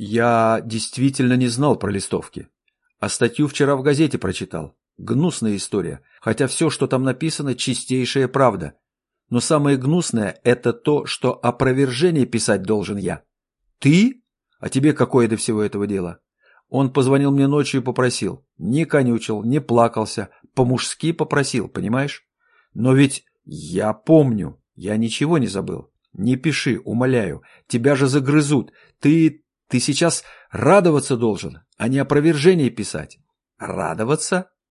Я действительно не знал про листовки. А статью вчера в газете прочитал. Гнусная история, хотя все, что там написано, чистейшая правда. Но самое гнусное – это то, что опровержение писать должен я. Ты? А тебе какое до всего этого дело? Он позвонил мне ночью и попросил. Не конючил, не плакался, по-мужски попросил, понимаешь? Но ведь я помню, я ничего не забыл. Не пиши, умоляю, тебя же загрызут. Ты, ты сейчас радоваться должен, а не опровержение писать. Радоваться?